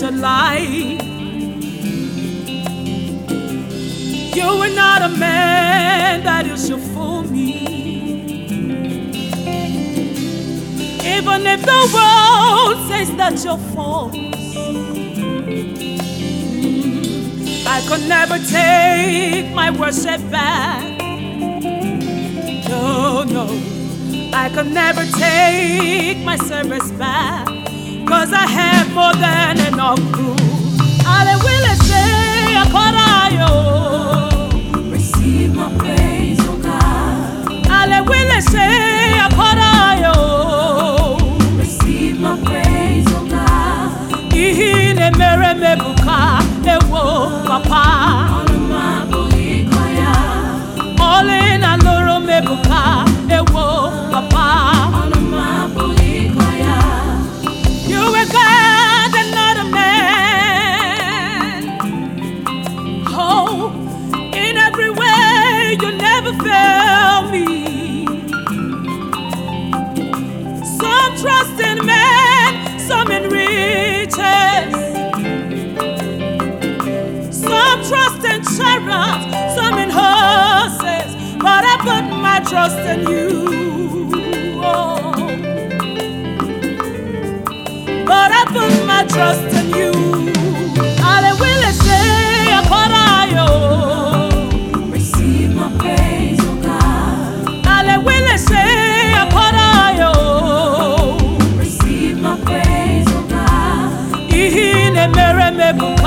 should lie. You are not a man that you should fool me. Even if the world says that you're false, I could never take my worship back. No, no, I could never take my service back. Cause I have more than enough proof. Ale will say, Akorayo. Oh. Receive my praise, oh God. Ale will say, Akorayo. Oh. Receive my praise, oh God. Ihi ne mere mebuka, ewo papa. Fail me. Some trust in some in riches. Some trust in chariots, some in horses. But I put my trust in you. Oh. But I put my trust Receive my praise, oh God. Ale will say,